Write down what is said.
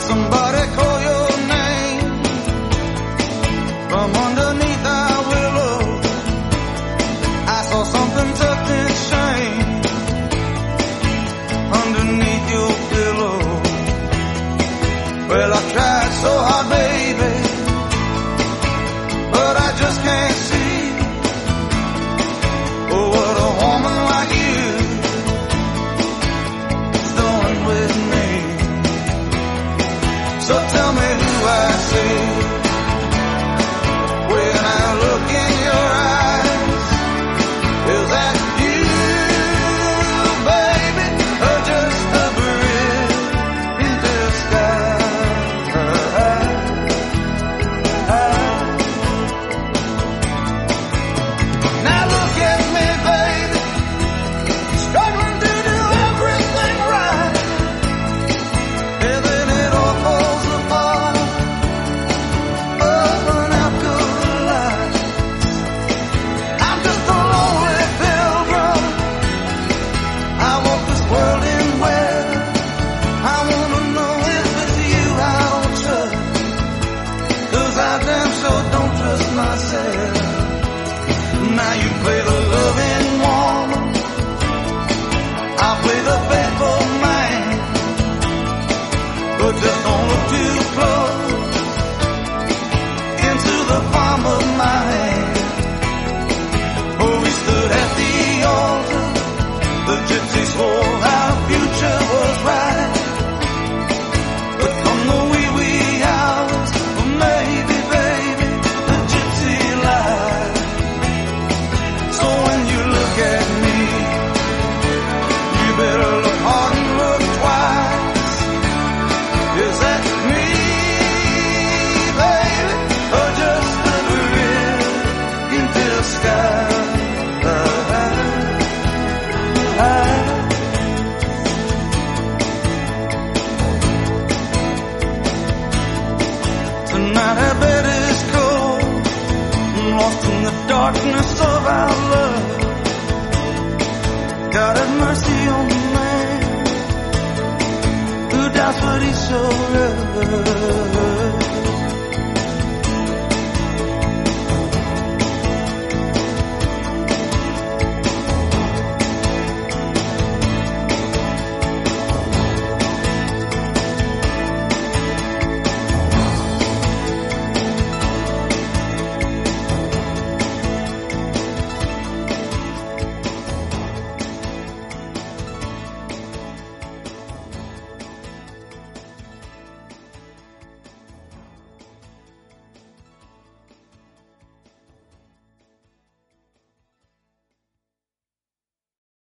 somebody So tell me who I see. myself. Now you play the darkness of our love. God have mercy on the man who dies for his soul.